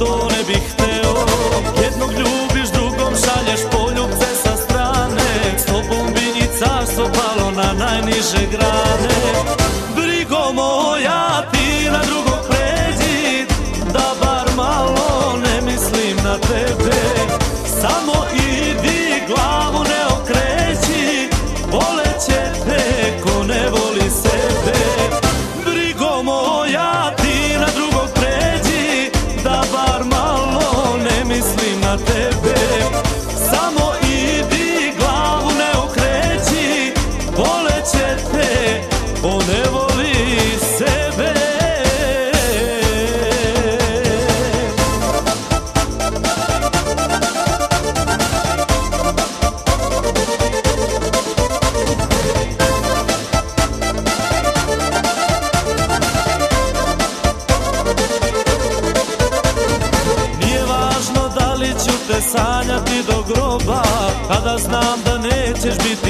to ne bih hteo. Jednog ljubiš, drugom šalješ poljubce sa strane. S tobom bi i carstvo palo na najniže grane on ne voli sebe. Sanjati do groba Kada znam da nećeš biti